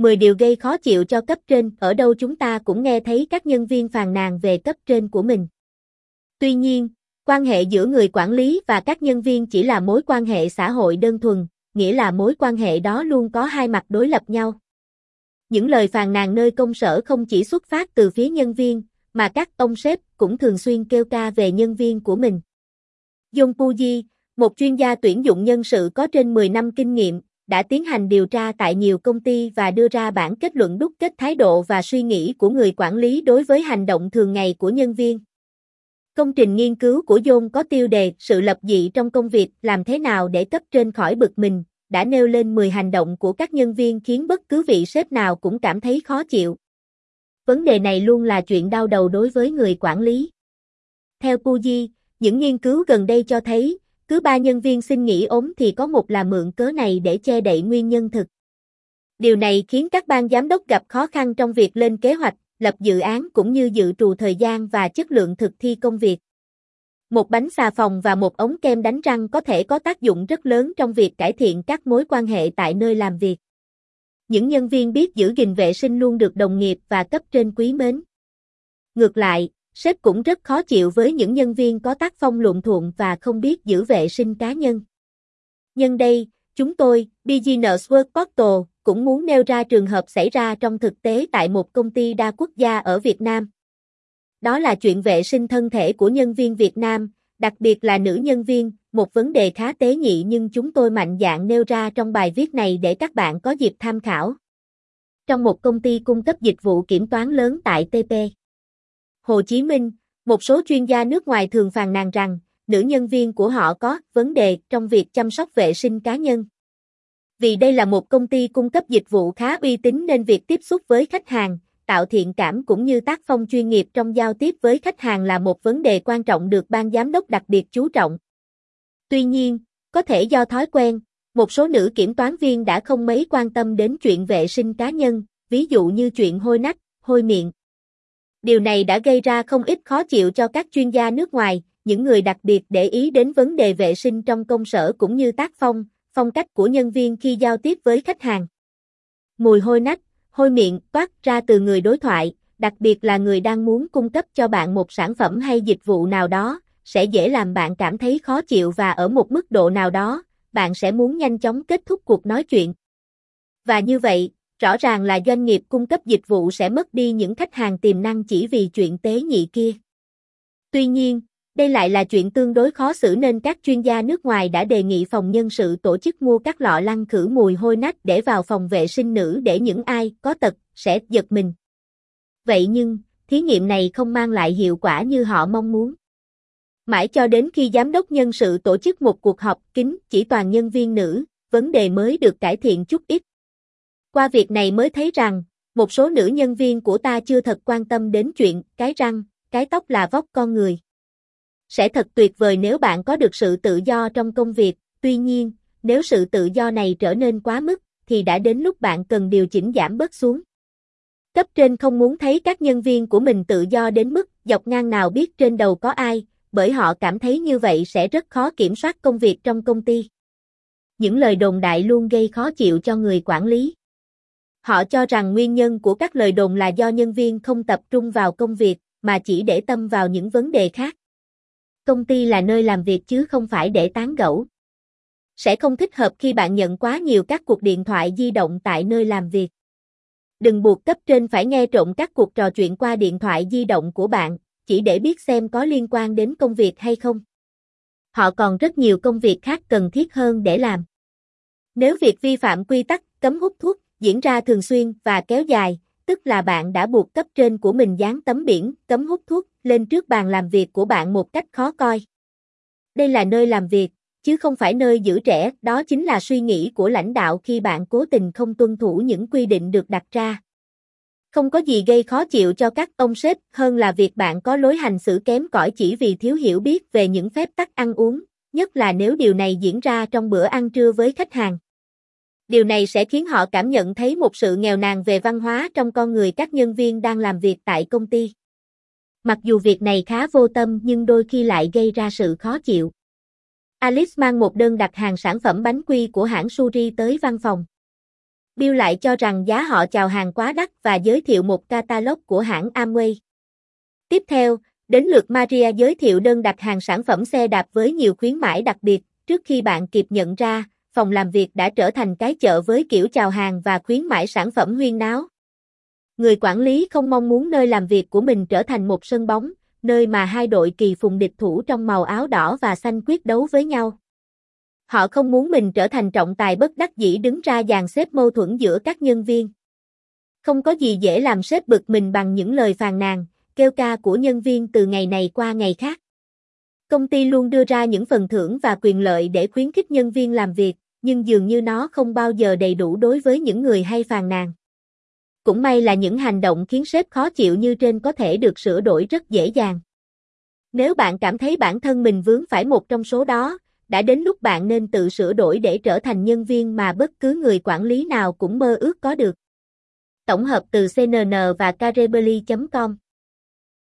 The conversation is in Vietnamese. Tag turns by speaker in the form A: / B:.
A: 10 điều gây khó chịu cho cấp trên, ở đâu chúng ta cũng nghe thấy các nhân viên phàn nàn về cấp trên của mình. Tuy nhiên, quan hệ giữa người quản lý và các nhân viên chỉ là mối quan hệ xã hội đơn thuần, nghĩa là mối quan hệ đó luôn có hai mặt đối lập nhau. Những lời phàn nàn nơi công sở không chỉ xuất phát từ phía nhân viên, mà các ông sếp cũng thường xuyên kêu ca về nhân viên của mình. Jung Puji, một chuyên gia tuyển dụng nhân sự có trên 10 năm kinh nghiệm, đã tiến hành điều tra tại nhiều công ty và đưa ra bản kết luận đúc kết thái độ và suy nghĩ của người quản lý đối với hành động thường ngày của nhân viên. Công trình nghiên cứu của John có tiêu đề Sự lập dị trong công việc làm thế nào để cấp trên khỏi bực mình, đã nêu lên 10 hành động của các nhân viên khiến bất cứ vị sếp nào cũng cảm thấy khó chịu. Vấn đề này luôn là chuyện đau đầu đối với người quản lý. Theo Puji, những nghiên cứu gần đây cho thấy, cứ ba nhân viên xin nghỉ ốm thì có một là mượn cớ này để che đậy nguyên nhân thực. Điều này khiến các ban giám đốc gặp khó khăn trong việc lên kế hoạch, lập dự án cũng như dự trù thời gian và chất lượng thực thi công việc. Một bánh xà phòng và một ống kem đánh răng có thể có tác dụng rất lớn trong việc cải thiện các mối quan hệ tại nơi làm việc. Những nhân viên biết giữ gìn vệ sinh luôn được đồng nghiệp và cấp trên quý mến. Ngược lại, sếp cũng rất khó chịu với những nhân viên có tác phong luộm thuộm và không biết giữ vệ sinh cá nhân. Nhân đây, chúng tôi, Business Work Portal, cũng muốn nêu ra trường hợp xảy ra trong thực tế tại một công ty đa quốc gia ở Việt Nam. Đó là chuyện vệ sinh thân thể của nhân viên Việt Nam, đặc biệt là nữ nhân viên, một vấn đề khá tế nhị nhưng chúng tôi mạnh dạn nêu ra trong bài viết này để các bạn có dịp tham khảo. Trong một công ty cung cấp dịch vụ kiểm toán lớn tại TP Hồ Chí Minh, một số chuyên gia nước ngoài thường phàn nàn rằng, nữ nhân viên của họ có vấn đề trong việc chăm sóc vệ sinh cá nhân. Vì đây là một công ty cung cấp dịch vụ khá uy tín nên việc tiếp xúc với khách hàng, tạo thiện cảm cũng như tác phong chuyên nghiệp trong giao tiếp với khách hàng là một vấn đề quan trọng được ban giám đốc đặc biệt chú trọng. Tuy nhiên, có thể do thói quen, một số nữ kiểm toán viên đã không mấy quan tâm đến chuyện vệ sinh cá nhân, ví dụ như chuyện hôi nách, hôi miệng. Điều này đã gây ra không ít khó chịu cho các chuyên gia nước ngoài, những người đặc biệt để ý đến vấn đề vệ sinh trong công sở cũng như tác phong, phong cách của nhân viên khi giao tiếp với khách hàng. Mùi hôi nách, hôi miệng toát ra từ người đối thoại, đặc biệt là người đang muốn cung cấp cho bạn một sản phẩm hay dịch vụ nào đó, sẽ dễ làm bạn cảm thấy khó chịu và ở một mức độ nào đó, bạn sẽ muốn nhanh chóng kết thúc cuộc nói chuyện. Và như vậy, rõ ràng là doanh nghiệp cung cấp dịch vụ sẽ mất đi những khách hàng tiềm năng chỉ vì chuyện tế nhị kia. Tuy nhiên, đây lại là chuyện tương đối khó xử nên các chuyên gia nước ngoài đã đề nghị phòng nhân sự tổ chức mua các lọ lăn khử mùi hôi nách để vào phòng vệ sinh nữ để những ai có tật sẽ giật mình. Vậy nhưng, thí nghiệm này không mang lại hiệu quả như họ mong muốn. Mãi cho đến khi giám đốc nhân sự tổ chức một cuộc họp kín chỉ toàn nhân viên nữ, vấn đề mới được cải thiện chút ít. Qua việc này mới thấy rằng, một số nữ nhân viên của ta chưa thật quan tâm đến chuyện cái răng, cái tóc là vóc con người. Sẽ thật tuyệt vời nếu bạn có được sự tự do trong công việc, tuy nhiên, nếu sự tự do này trở nên quá mức, thì đã đến lúc bạn cần điều chỉnh giảm bớt xuống. Cấp trên không muốn thấy các nhân viên của mình tự do đến mức dọc ngang nào biết trên đầu có ai, bởi họ cảm thấy như vậy sẽ rất khó kiểm soát công việc trong công ty. Những lời đồn đại luôn gây khó chịu cho người quản lý. Họ cho rằng nguyên nhân của các lời đồn là do nhân viên không tập trung vào công việc, mà chỉ để tâm vào những vấn đề khác. Công ty là nơi làm việc chứ không phải để tán gẫu. Sẽ không thích hợp khi bạn nhận quá nhiều các cuộc điện thoại di động tại nơi làm việc. Đừng buộc cấp trên phải nghe trộm các cuộc trò chuyện qua điện thoại di động của bạn, chỉ để biết xem có liên quan đến công việc hay không. Họ còn rất nhiều công việc khác cần thiết hơn để làm. Nếu việc vi phạm quy tắc cấm hút thuốc diễn ra thường xuyên và kéo dài, tức là bạn đã buộc cấp trên của mình dán tấm biển cấm hút thuốc lên trước bàn làm việc của bạn một cách khó coi. Đây là nơi làm việc, chứ không phải nơi giữ trẻ, đó chính là suy nghĩ của lãnh đạo khi bạn cố tình không tuân thủ những quy định được đặt ra. Không có gì gây khó chịu cho các ông sếp hơn là việc bạn có lối hành xử kém cỏi chỉ vì thiếu hiểu biết về những phép tắc ăn uống, nhất là nếu điều này diễn ra trong bữa ăn trưa với khách hàng. Điều này sẽ khiến họ cảm nhận thấy một sự nghèo nàn về văn hóa trong con người các nhân viên đang làm việc tại công ty. Mặc dù việc này khá vô tâm nhưng đôi khi lại gây ra sự khó chịu. Alice mang một đơn đặt hàng sản phẩm bánh quy của hãng Suri tới văn phòng. Bill lại cho rằng giá họ chào hàng quá đắt và giới thiệu một catalog của hãng Amway. Tiếp theo, đến lượt Maria giới thiệu đơn đặt hàng sản phẩm xe đạp với nhiều khuyến mãi đặc biệt, trước khi bạn kịp nhận ra, phòng làm việc đã trở thành cái chợ với kiểu chào hàng và khuyến mãi sản phẩm huyên náo. Người quản lý không mong muốn nơi làm việc của mình trở thành một sân bóng, nơi mà hai đội kỳ phùng địch thủ trong màu áo đỏ và xanh quyết đấu với nhau. Họ không muốn mình trở thành trọng tài bất đắc dĩ đứng ra dàn xếp mâu thuẫn giữa các nhân viên. Không có gì dễ làm sếp bực mình bằng những lời phàn nàn, kêu ca của nhân viên từ ngày này qua ngày khác. Công ty luôn đưa ra những phần thưởng và quyền lợi để khuyến khích nhân viên làm việc, nhưng dường như nó không bao giờ đầy đủ đối với những người hay phàn nàn. Cũng may là những hành động khiến sếp khó chịu như trên có thể được sửa đổi rất dễ dàng. Nếu bạn cảm thấy bản thân mình vướng phải một trong số đó, đã đến lúc bạn nên tự sửa đổi để trở thành nhân viên mà bất cứ người quản lý nào cũng mơ ước có được. Tổng hợp từ CNN và Carebelly.com